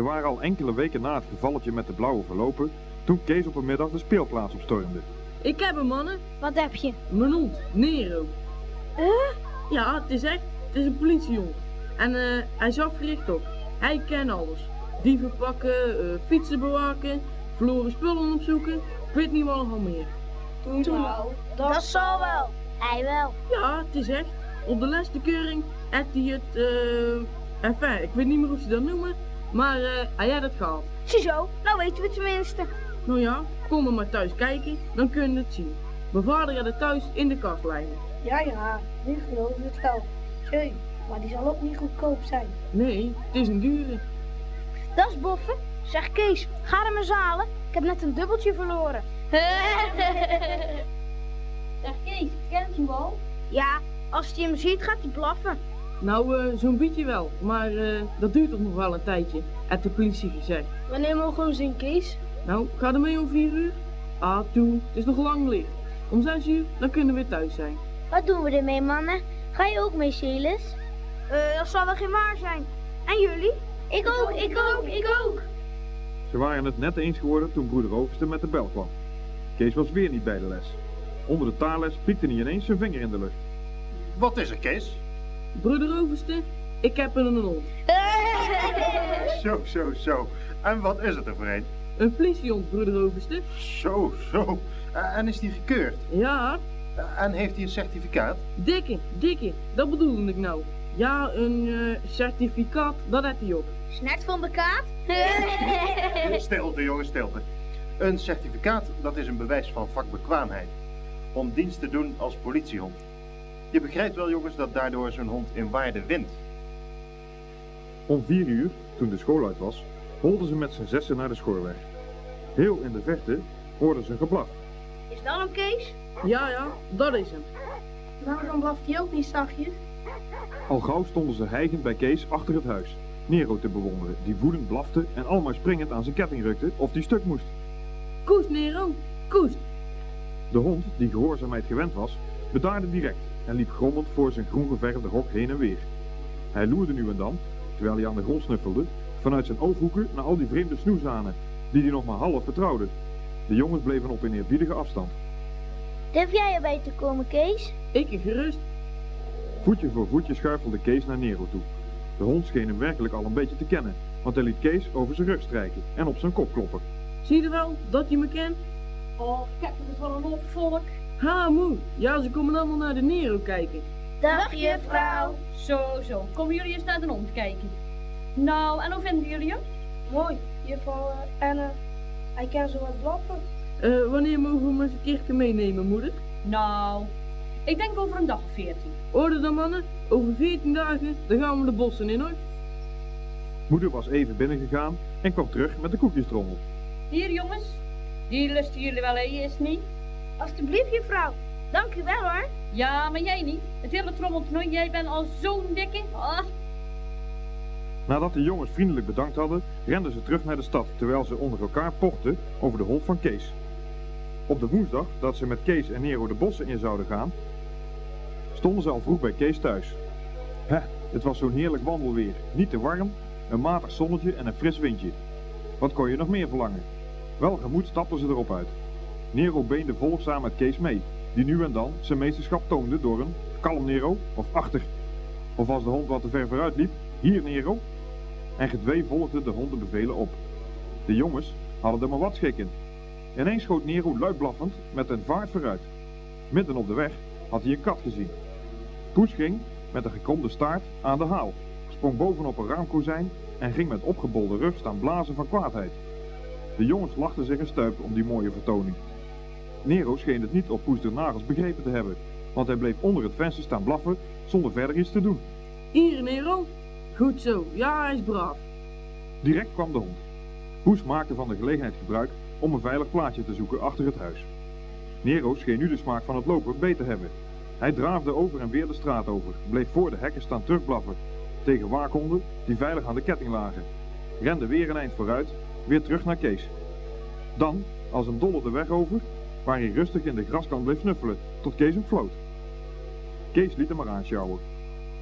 Ze waren al enkele weken na het gevalletje met de blauwe verlopen toen Kees op een middag de speelplaats opstormde. Ik heb hem, mannen. Wat heb je? Mijn hond, Nero. Huh? Ja, het is echt. Het is een politiejong. En eh, hij is afgericht op. Hij kent alles. Dieven pakken, eh, fietsen bewaken, verloren spullen opzoeken. Ik weet niet wat nog al meer. Toen al. Dat zal wel. Hij wel. Ja, het is echt. Op de laatste keuring had hij het, eh... enfin, ik weet niet meer hoe ze dat noemen. Maar eh, hij had het gehad. Ziezo, nou weten we het tenminste. Nou ja, kom er maar thuis kijken, dan kun je het zien. Mijn vader had het thuis in de kast liggen. Ja, ja, nu geloof ik het wel. Jee, maar die zal ook niet goedkoop zijn. Nee, het is een dure. Dat is boffen. Zeg Kees, ga hem eens halen. Ik heb net een dubbeltje verloren. Zeg Kees, kent u al? Ja, als hij hem ziet gaat hij blaffen. Nou, eh, zo'n beetje wel, maar eh, dat duurt toch nog wel een tijdje, had de politie gezegd. Wanneer mogen we hem zien, Kees? Nou, ga er mee om vier uur? Ah, toe, het is nog lang licht. Om zes uur, dan kunnen we weer thuis zijn. Wat doen we ermee, mannen? Ga je ook mee, Celis? Eh, dat zal wel geen waar zijn. En jullie? Ik ook, ik ook, ik ook. Ze waren het net eens geworden toen broeder Overste met de bel kwam. Kees was weer niet bij de les. Onder de taalles piekte hij ineens zijn vinger in de lucht. Wat is er, Kees? Broeder Overste, ik heb een hond. Zo, zo, zo. En wat is het er voor een? Een politiehond, broeder Overste. Zo, zo. Eh, En is die gekeurd? Ja, Eh, En heeft hij een certificaat? dikke, dikke, dat bedoelde ik nou. Ja, een eh, certificaat, dat had hij op. Snert van de kaart? Stilte, jongen, stilte. Een certificaat, dat is een bewijs van vakbekwaamheid. Om dienst te doen als politiehond. Je begrijpt wel, jongens, dat daardoor zo'n hond in waarde wint. Om vier uur, toen de school uit was, holden ze met z'n zessen naar de schoolweg. Heel in de verte hoorden ze een geblaf. Is dat hem, Kees? Ja, ja, dat is hem. Waarom blaft hij ook niet zachtjes? Al gauw stonden ze hijgend bij Kees achter het huis. Nero te bewonderen, die woedend blafte en almaar springend aan zijn ketting rukte of die stuk moest. Koest, Nero, koest. De hond, die gehoorzaamheid gewend was, bedaarde direct en liep grommend voor zijn groen geverfde hok heen en weer. Hij loerde nu en dan, terwijl hij aan de grond snuffelde, vanuit zijn ooghoeken naar al die vreemde snoezanen, die hij nog maar half vertrouwde. De jongens bleven op een eerbiedige afstand. Durf jij erbij te komen, Kees? Ik gerust. Voetje voor voetje schuifelde Kees naar Nero toe. De hond scheen hem werkelijk al een beetje te kennen, want hij liet Kees over zijn rug strijken en op zijn kop kloppen. Zie je wel dat je me kent? Oh, ik heb er wel een hoop volk. Ha, moe. Ja, ze komen allemaal naar de Nero kijken. Dag, juffrouw. Zo, zo. Komen jullie eens naar de hond kijken? Nou, en hoe vinden jullie hem? Mooi, juffrouw eh, en eh, hij kan zo wat blaffen. Eh, wanneer mogen we hem eens een keertje meenemen, moeder? Nou, ik denk over een dag of veertien. Orde dan, mannen. Over 14 dagen, dan gaan we de bossen in, hoor. Moeder was even binnengegaan en kwam terug met de koekjestrommel. Hier, jongens. Die lusten jullie wel, hè? Is het niet? Alsjeblieft, juffrouw. Dank u wel, hoor. Ja, maar jij niet. Het hele trommeltoernooi, jij bent al zo'n dikke. Ah, Nadat de jongens vriendelijk bedankt hadden, renden ze terug naar de stad, terwijl ze onder elkaar pochten over de hond van Kees. Op de woensdag, dat ze met Kees en Nero de bossen in zouden gaan, stonden ze al vroeg bij Kees thuis. Hè, het was zo'n heerlijk wandelweer. Niet te warm, een matig zonnetje en een fris windje. Wat kon je nog meer verlangen? Welgemoed stapten ze erop uit. Nero beende volgzaam met Kees mee, die nu en dan zijn meesterschap toonde door een kalm Nero of achter. Of als de hond wat te ver vooruit liep, hier Nero. En gedwee volgde de hond de bevelen op. De jongens hadden er maar wat schik in. Ineens schoot Nero luidblaffend met een vaart vooruit. Midden op de weg had hij een kat gezien. Poes ging met een gekromde staart aan de haal, sprong bovenop een raamkozijn en ging met opgebolde rug staan blazen van kwaadheid. De jongens lachten zich een stuip om die mooie vertoning. Nero scheen het niet op Poes de nagels begrepen te hebben, want hij bleef onder het venster staan blaffen zonder verder iets te doen. Hier, Nero. Goed zo. Ja, hij is braaf. Direct kwam de hond. Poes maakte van de gelegenheid gebruik om een veilig plaatsje te zoeken achter het huis. Nero scheen nu de smaak van het lopen beter hebben. Hij draafde over en weer de straat over, bleef voor de hekken staan terugblaffen, tegen waakhonden die veilig aan de ketting lagen. Rende weer een eind vooruit, weer terug naar Kees. Dan, als een dolle de weg over, waar hij rustig in de graskant bleef snuffelen, tot Kees hem floot. Kees liet hem maar aanschouwen.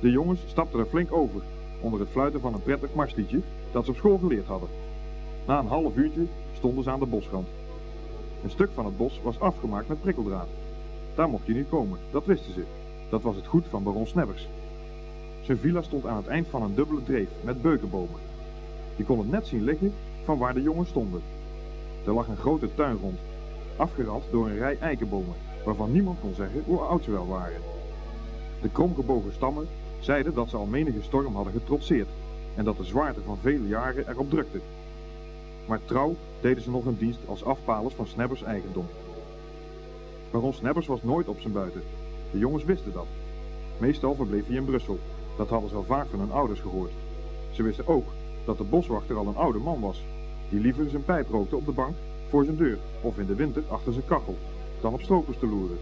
De jongens stapten er flink over, onder het fluiten van een prettig marsliedje, dat ze op school geleerd hadden. Na een half uurtje stonden ze aan de bosrand. Een stuk van het bos was afgemaakt met prikkeldraad. Daar mocht je niet komen, dat wisten ze. Dat was het goed van baron Snebbers. Zijn villa stond aan het eind van een dubbele dreef met beukenbomen. Je kon het net zien liggen van waar de jongens stonden. Er lag een grote tuin rond, afgerand door een rij eikenbomen, waarvan niemand kon zeggen hoe oud ze wel waren. De kromgebogen stammen zeiden dat ze al menige storm hadden getrotseerd en dat de zwaarte van vele jaren erop drukte. Maar trouw deden ze nog een dienst als afpalers van Snebbers eigendom. Baron Snebbers was nooit op zijn buiten. De jongens wisten dat. Meestal verbleef hij in Brussel. Dat hadden ze al vaak van hun ouders gehoord. Ze wisten ook dat de boswachter al een oude man was, die liever zijn pijp rookte op de bank voor zijn deur of in de winter achter zijn kachel, dan op stropers te loeren.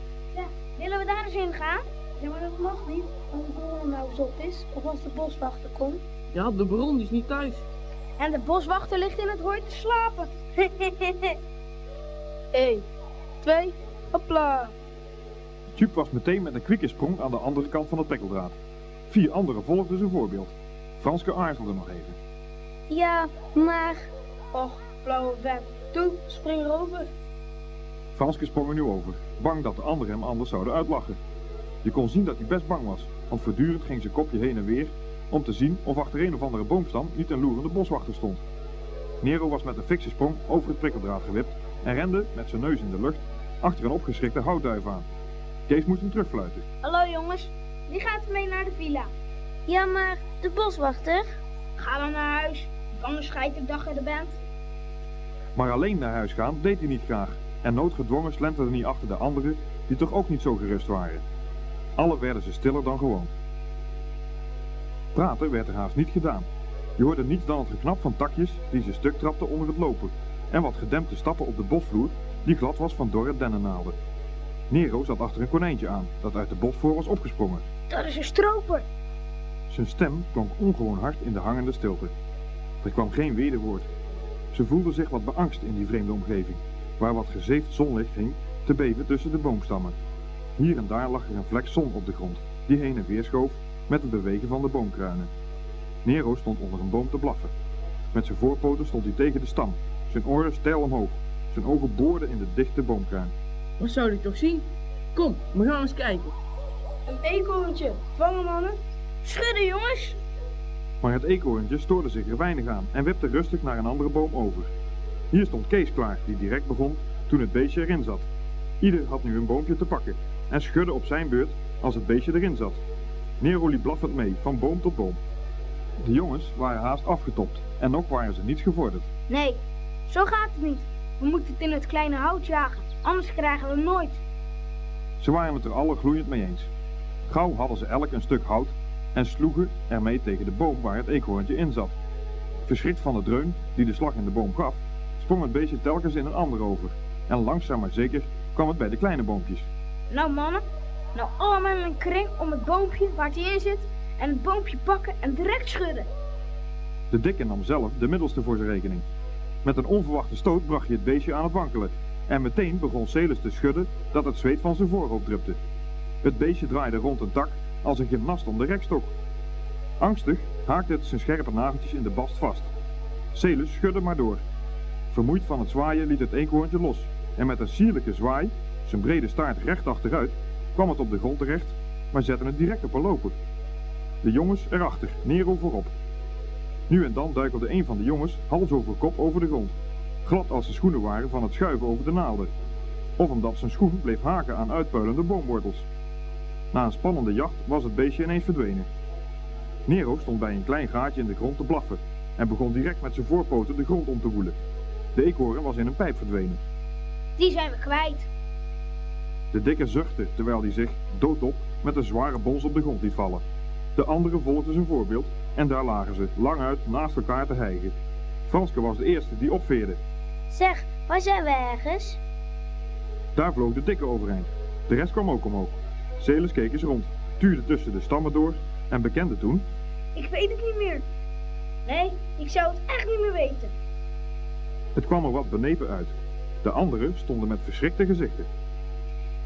Willen we daar eens in gaan? Ja, maar dat mag niet, als de boer nou zot is of als de boswachter komt. Ja, de baron is niet thuis. En de boswachter ligt in het hooi te slapen. 1, 2, hopla. Tjup was meteen met een kwikke sprong aan de andere kant van het pekkeldraad. Vier anderen volgden zijn voorbeeld. Franske aarzelde nog even. Ja, maar... Och, flauwe vent. Toe, spring erover. Franske sprong er nu over, bang dat de anderen hem anders zouden uitlachen. Je kon zien dat hij best bang was, want voortdurend ging zijn kopje heen en weer om te zien of achter een of andere boomstam niet een loerende boswachter stond. Nero was met een fikse sprong over het prikkeldraad gewipt en rende, met zijn neus in de lucht, achter een opgeschrikte houtduif aan. Kees moest hem terugfluiten. Hallo jongens, wie gaat er mee naar de villa? Ja, maar de boswachter? Ga dan naar huis, anders scheid ik dag in de band. Maar alleen naar huis gaan deed hij niet graag en noodgedwongen slenterde hij achter de anderen die toch ook niet zo gerust waren. Alle werden ze stiller dan gewoon. Praten werd er haast niet gedaan. Je hoorde niets dan het geknap van takjes die ze stuk trapten onder het lopen en wat gedempte stappen op de bosvloer die glad was van dorre dennennaalden. Nero zat achter een konijntje aan dat uit de bosvoor was opgesprongen. Dat is een stroper. Zijn stem klonk ongewoon hard in de hangende stilte. Er kwam geen wederwoord. Ze voelde zich wat beangst in die vreemde omgeving, waar wat gezeefd zonlicht hing te beven tussen de boomstammen. Hier en daar lag er een vlek zon op de grond, die heen en weer schoof met het bewegen van de boomkruinen. Nero stond onder een boom te blaffen. Met zijn voorpoten stond hij tegen de stam, zijn oren steil omhoog. Zijn ogen boorden in de dichte boomkruin. Wat zou ik toch zien? Kom, we gaan eens kijken. Een eekhoorntje. Vangen mannen. Schudden jongens. Maar het eekhoorntje stoorde zich er weinig aan en wipte rustig naar een andere boom over. Hier stond Kees klaar, die direct begon toen het beestje erin zat. Ieder had nu een boompje te pakken en schudde op zijn beurt als het beestje erin zat. Nero liep blaffend mee, van boom tot boom. De jongens waren haast afgetopt en nog waren ze niets gevorderd. Nee, zo gaat het niet. We moeten het in het kleine hout jagen, anders krijgen we nooit. Ze waren het er alle gloeiend mee eens. Gauw hadden ze elk een stuk hout en sloegen ermee tegen de boom waar het eekhoorntje in zat. Verschrikt van de dreun die de slag in de boom gaf, sprong het beestje telkens in een ander over. En langzaam maar zeker kwam het bij de kleine boompjes. Nou mannen, nou allemaal in een kring om het boompje waar hij in zit en het boompje pakken en direct schudden. De dikke nam zelf de middelste voor zijn rekening. Met een onverwachte stoot bracht je het beestje aan het wankelen. En meteen begon Celis te schudden dat het zweet van zijn voorhoofd drupte. Het beestje draaide rond een tak als een gymnast om de rekstok. Angstig haakte het zijn scherpe nageltjes in de bast vast. Celis schudde maar door. Vermoeid van het zwaaien liet het eekhoorntje los. En met een sierlijke zwaai, zijn brede staart recht achteruit, kwam het op de grond terecht, maar zette het direct op een loper. De jongens erachter, Nero voorop. Nu en dan duikelde een van de jongens hals over kop over de grond. Glad als de schoenen waren van het schuiven over de naalden. Of omdat zijn schoen bleef haken aan uitpuilende boomwortels. Na een spannende jacht was het beestje ineens verdwenen. Nero stond bij een klein gaatje in de grond te blaffen en begon direct met zijn voorpoten de grond om te woelen. De eekhoorn was in een pijp verdwenen. Die zijn we kwijt. De dikke zuchtte terwijl hij zich, doodop, met een zware bons op de grond liet vallen. De anderen volgden zijn voorbeeld en daar lagen ze, lang uit, naast elkaar te hijgen. Franske was de eerste die opveerde. Zeg, waar zijn we ergens? Daar vloog de dikke overeind. De rest kwam ook omhoog. Celis keek eens rond, tuurde tussen de stammen door en bekende toen... Ik weet het niet meer. Nee, ik zou het echt niet meer weten. Het kwam er wat benepen uit. De anderen stonden met verschrikte gezichten.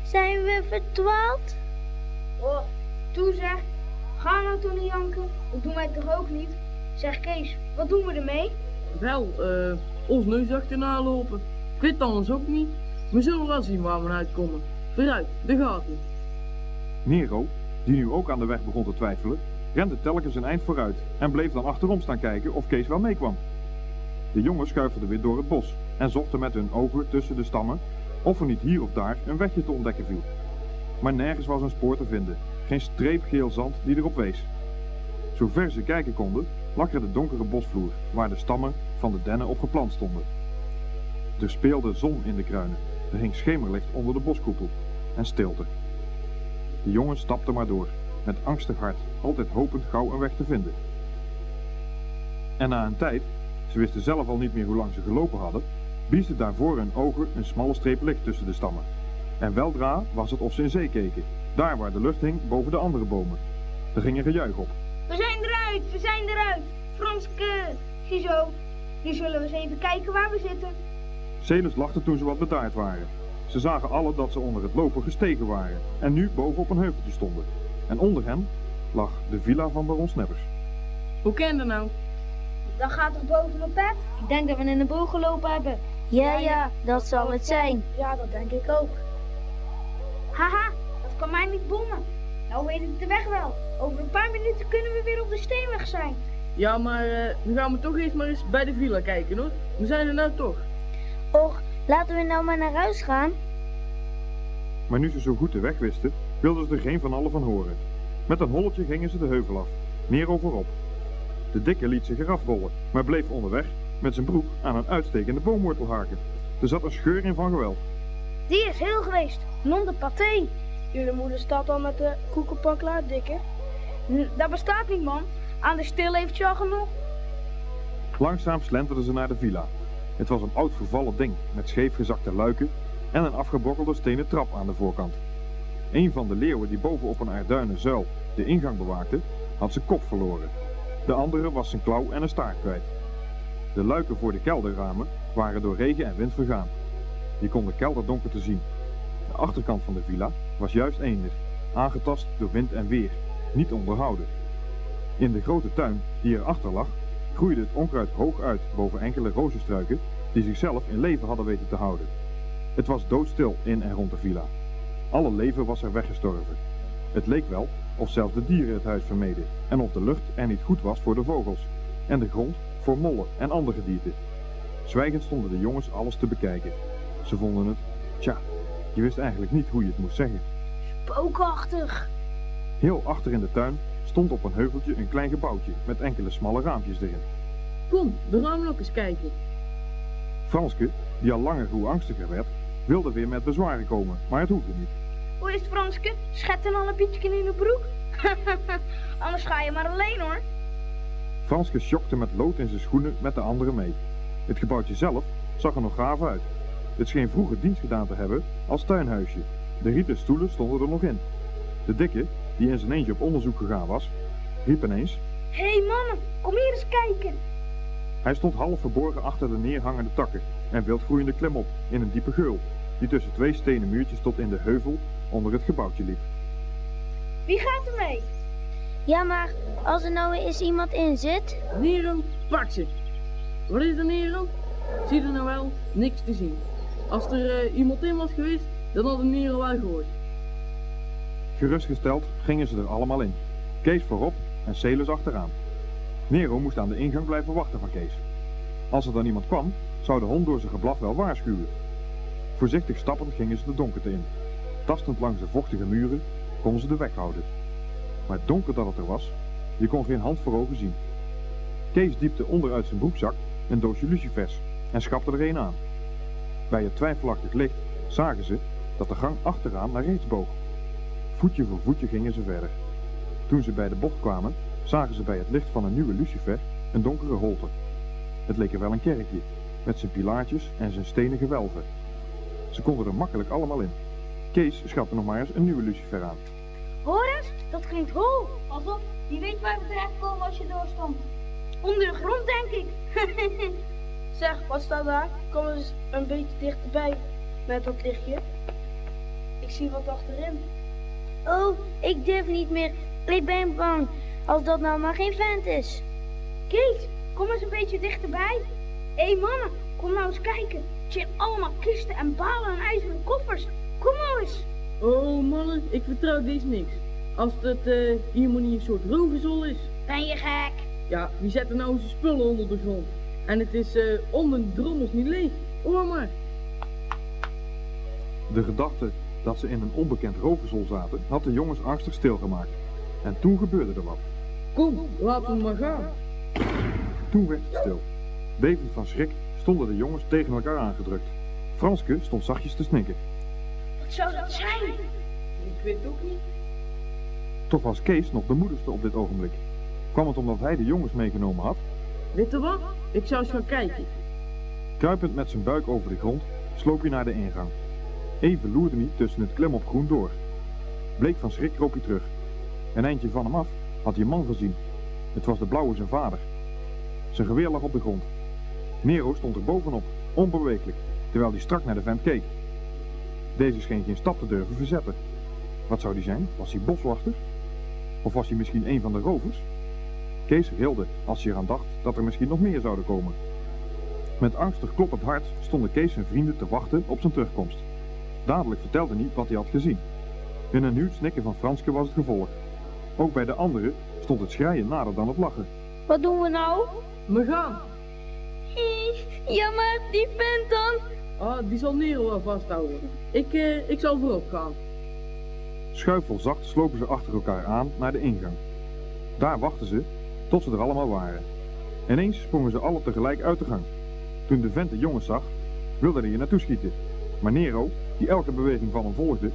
Zijn we verdwaald? Oh, toe zeg. Ga nou toch niet janken. Dat doen wij toch ook niet? Zeg Kees, wat doen we ermee? Wel, eh, ons neus achterna lopen. Ik weet het anders ook niet. We zullen wel zien waar we uitkomen. Vooruit, de gaten. Nero, die nu ook aan de weg begon te twijfelen, rende telkens een eind vooruit en bleef dan achterom staan kijken of Kees wel meekwam. De jongens schuifelden weer door het bos en zochten met hun ogen tussen de stammen of er niet hier of daar een wegje te ontdekken viel. Maar nergens was een spoor te vinden, geen streep geel zand die erop wees. Zover ze kijken konden, lag er de donkere bosvloer waar de stammen van de dennen op geplant stonden. Er speelde zon in de kruinen, er hing schemerlicht onder de boskoepel en stilte. De jongen stapte maar door, met angstig hart, altijd hopend gauw een weg te vinden. En na een tijd, ze wisten zelf al niet meer hoe lang ze gelopen hadden, biesde daarvoor hun ogen een smalle streep licht tussen de stammen. En weldra was het of ze in zee keken, daar waar de lucht hing boven de andere bomen. Er ging een gejuich op. We zijn eruit, we zijn eruit. Franske, ziezo. Nu zullen we eens even kijken waar we zitten. Celis lachte toen ze wat bedaard waren. Ze zagen alle dat ze onder het lopen gestegen waren en nu boven op een heuveltje stonden. En onder hen lag de villa van baron Snappers. Hoe ken je dat nou? Dan gaat er boven mijn pet. Ik denk dat we in de boog gelopen hebben. Ja, ja, dat zal het zijn. Ja, dat denk ik ook. Haha, dat kan mij niet bommen. Nou weet ik de weg wel. Over een paar minuten kunnen we weer op de steenweg zijn. Ja, maar eh, nu gaan we toch eerst maar eens bij de villa kijken hoor. We zijn er nou toch. Laten we nou maar naar huis gaan. Maar nu ze zo goed de weg wisten, wilden ze er geen van allen van horen. Met een holletje gingen ze de heuvel af, Nero voorop. De dikke liet zich eraf rollen, maar bleef onderweg met zijn broek aan een uitstekende boomwortel haken. Er zat een scheur in van geweld. Die is heel geweest. Non de paté. Jullie moeder staat al met de koekenpan klaar, dikke. Dat bestaat niet, man. Aan de stil heeft je al genoeg. Langzaam slenterden ze naar de villa. Het was een oud vervallen ding met scheef gezakte luiken en een afgebrokkelde stenen trap aan de voorkant. Een van de leeuwen die boven op een aarduinen zuil de ingang bewaakte, had zijn kop verloren. De andere was zijn klauw en een staart kwijt. De luiken voor de kelderramen waren door regen en wind vergaan. Je kon de kelder donker te zien. De achterkant van de villa was juist eender, aangetast door wind en weer, niet onderhouden. In de grote tuin die erachter lag, groeide het onkruid hoog uit boven enkele rozenstruiken die zichzelf in leven hadden weten te houden. Het was doodstil in en rond de villa. Alle leven was er weggestorven. Het leek wel of zelfs de dieren het huis vermeden en of de lucht er niet goed was voor de vogels en de grond voor mollen en andere gedierte. Zwijgend stonden de jongens alles te bekijken. Ze vonden het, tja, je wist eigenlijk niet hoe je het moest zeggen. Spookachtig. Heel achter in de tuin stond op een heuveltje een klein gebouwtje met enkele smalle raampjes erin. Kom, we gaan ook eens kijken. Franske, die al langer hoe angstiger werd, wilde weer met bezwaren komen, maar het hoefde niet. Hoe is het, Franske? Schetten al een pietje in de broek? Anders ga je maar alleen, hoor. Franske sjokte met lood in zijn schoenen met de anderen mee. Het gebouwtje zelf zag er nog gaaf uit. Het scheen vroeger dienst gedaan te hebben als tuinhuisje. De rieten stoelen stonden er nog in. De dikke, die in zijn eentje op onderzoek gegaan was, riep ineens. Hé hey, mannen, kom hier eens kijken. Hij stond half verborgen achter de neerhangende takken en wildgroeiende klimop in een diepe geul, die tussen twee stenen muurtjes tot in de heuvel onder het gebouwtje liep. Wie gaat er mee? Ja, maar als er nou eens iemand in zit. Nero, pak ze. Wat is er, Nero? Zie er nou wel? Niks te zien. Als er eh, iemand in was geweest, dan had de Nero wel gehoord. Gerustgesteld gingen ze er allemaal in. Kees voorop en Celis achteraan. Nero moest aan de ingang blijven wachten van Kees. Als er dan iemand kwam, zou de hond door zijn geblaf wel waarschuwen. Voorzichtig stappend gingen ze de donkerte in. Tastend langs de vochtige muren konden ze de weg houden. Maar donker dat het er was, je kon geen hand voor ogen zien. Kees diepte onderuit zijn broekzak een doosje lucifers en schapte er een aan. Bij het twijfelachtig licht zagen ze dat de gang achteraan naar rechts boog. Voetje voor voetje gingen ze verder. Toen ze bij de bocht kwamen, zagen ze bij het licht van een nieuwe lucifer een donkere holte. Het leek er wel een kerkje, met zijn pilaartjes en zijn stenen gewelven. Ze konden er makkelijk allemaal in. Kees schapte nog maar eens een nieuwe lucifer aan. Hoor eens, dat klinkt hol. Pas op, weet waar we terechtkomen als je doorstond. Onder de grond, denk ik. Zeg, wat staat daar? Kom eens een beetje dichterbij met dat lichtje. Ik zie wat achterin. Oh, ik durf niet meer. Ik ben bang. Als dat nou maar geen vent is. Kees, kom eens een beetje dichterbij. Hé hey mannen, kom nou eens kijken. Het zijn allemaal kisten en balen en ijzeren koffers. Kom nou eens. Oh mannen, ik vertrouw deze niks. Als het eh, hier maar niet een soort roverzol is. Ben je gek? Ja, wie zet er nou zijn spullen onder de grond? En het is eh, onder de drommels niet leeg. Hoor maar. De gedachte dat ze in een onbekend roverzol zaten, had de jongens angstig stilgemaakt. En toen gebeurde er wat. Kom, laten we maar gaan. Toen werd het stil. Bevend van schrik stonden de jongens tegen elkaar aangedrukt. Franske stond zachtjes te snikken. Wat zou dat zijn? Ik weet het ook niet. Toch was Kees nog de moedigste op dit ogenblik. Kwam het omdat hij de jongens meegenomen had? Weet je wat? Ik zou eens gaan kijken. Kruipend met zijn buik over de grond, sloop hij naar de ingang. Even loerde hij tussen het klim op groen door. Bleek van schrik kroop hij terug. Een eindje van hem af had hij een man gezien. Het was de blauwe zijn vader. Zijn geweer lag op de grond. Nero stond er bovenop, onbeweeglijk, terwijl hij strak naar de vent keek. Deze scheen geen stap te durven verzetten. Wat zou die zijn? Was hij boswachter? Of was hij misschien een van de rovers? Kees rilde als hij eraan dacht dat er misschien nog meer zouden komen. Met angstig kloppend hart stonden Kees en vrienden te wachten op zijn terugkomst. Dadelijk vertelde hij wat hij had gezien. In een huwd snikken van Franske was het gevolg. Ook bij de anderen stond het schreien nader dan het lachen. Wat doen we nou? We gaan. Ja, maar die vent dan? Ah, die zal Nero wel vasthouden. Ik, eh, ik zal voorop gaan. Schuifelzacht slopen ze achter elkaar aan naar de ingang. Daar wachten ze tot ze er allemaal waren. Ineens sprongen ze alle tegelijk uit de gang. Toen de vent de jongens zag, wilde hij er naartoe schieten. Maar Nero, die elke beweging van hem volgde,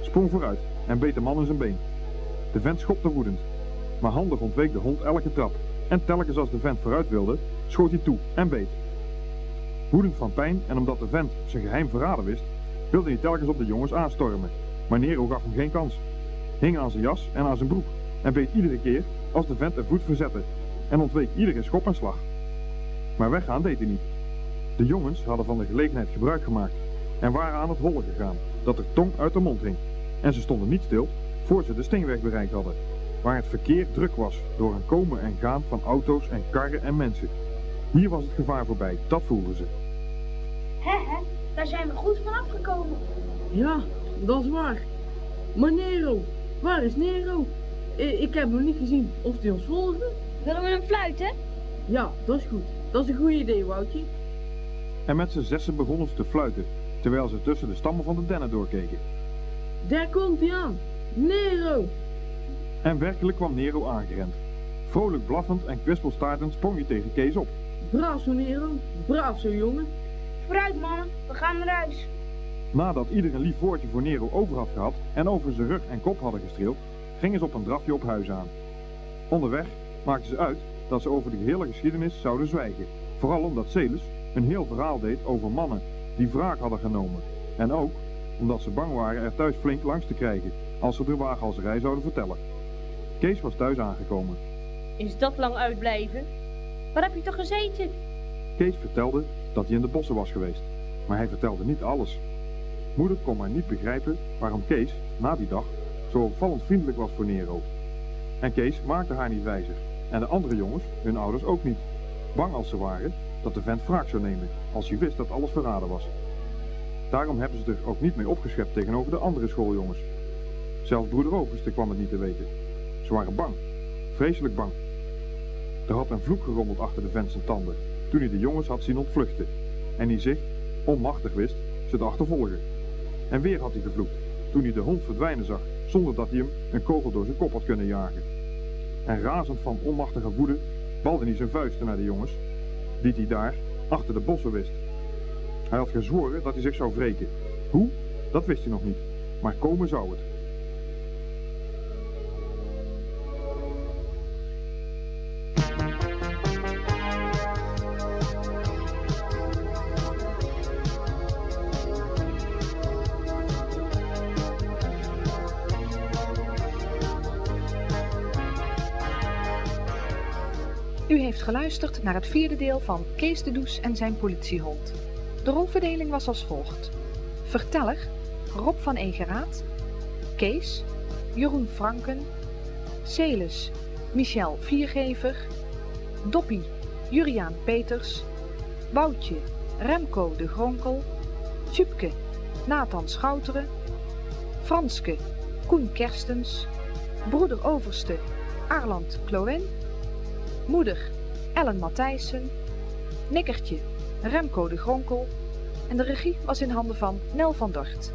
sprong vooruit en beet de man in zijn been. De vent schopte woedend, maar handig ontweek de hond elke trap. En telkens als de vent vooruit wilde, schoot hij toe en beet. Woedend van pijn en omdat de vent zijn geheim verraden wist, wilde hij telkens op de jongens aanstormen. Maar Nero gaf hem geen kans. Hing aan zijn jas en aan zijn broek en beet iedere keer als de vent een voet verzette en ontweek iedere schop en slag. Maar weggaan deed hij niet. De jongens hadden van de gelegenheid gebruik gemaakt en waren aan het hollen gegaan, dat er tong uit de mond hing. En ze stonden niet stil voor ze de steenweg bereikt hadden, waar het verkeer druk was door een komen en gaan van auto's en karren en mensen. Hier was het gevaar voorbij, dat voelden ze. Hè, hè, daar zijn we goed van afgekomen. Ja, dat is waar. Maar Nero, waar is Nero? Ik heb hem niet gezien of hij ons volgde. Willen we hem fluiten? Ja, dat is goed. Dat is een goed idee, Woutje. En met z'n zessen begonnen ze te fluiten, terwijl ze tussen de stammen van de dennen doorkeken. Daar komt hij aan. Nero! En werkelijk kwam Nero aangerend. Vrolijk blaffend en kwispelstaartend sprong hij tegen Kees op. Braaf zo, Nero. Braaf zo, jongen. Vooruit mannen, we gaan naar huis. Nadat ieder een lief woordje voor Nero over had gehad en over zijn rug en kop hadden gestreeld, gingen ze op een drafje op huis aan. Onderweg maakten ze uit dat ze over de gehele geschiedenis zouden zwijgen. Vooral omdat Celis een heel verhaal deed over mannen die wraak hadden genomen. En ook omdat ze bang waren er thuis flink langs te krijgen als ze de waaghalserij zouden vertellen. Kees was thuis aangekomen. Is dat lang uitblijven? Waar heb je toch gezeten? Kees vertelde dat hij in de bossen was geweest, maar hij vertelde niet alles. Moeder kon maar niet begrijpen waarom Kees, na die dag, zo opvallend vriendelijk was voor Nero. En Kees maakte haar niet wijzer, en de andere jongens, hun ouders ook niet. Bang als ze waren dat de vent wraak zou nemen, als hij wist dat alles verraden was. Daarom hebben ze er ook niet mee opgeschept tegenover de andere schooljongens. Zelfs broeder Overste kwam het niet te weten. Ze waren bang, vreselijk bang. Er had een vloek gerommeld achter de vent zijn tanden, toen hij de jongens had zien ontvluchten. En hij zich, onmachtig wist, ze te achtervolgen. En weer had hij gevloekt, toen hij de hond verdwijnen zag, zonder dat hij hem een kogel door zijn kop had kunnen jagen. En razend van onmachtige woede balde hij zijn vuisten naar de jongens, die hij daar, achter de bossen wist. Hij had gezworen dat hij zich zou wreken. Hoe? Dat wist hij nog niet, maar komen zou het. Geluisterd naar het vierde deel van Kees de Does en zijn politiehond. De rolverdeling was als volgt. Verteller Rob van Egeraat, Kees, Jeroen Franken, Celis, Michel Viergever, Doppie, Juriaan Peters, Boutje, Remco de Gronkel, Tjupke, Nathan Schouteren, Franske, Koen Kerstens, broeder Overste, Arland Kloen, moeder Ellen Matthijssen, Nikkertje, Remco de Gronkel en de regie was in handen van Nel van Dort.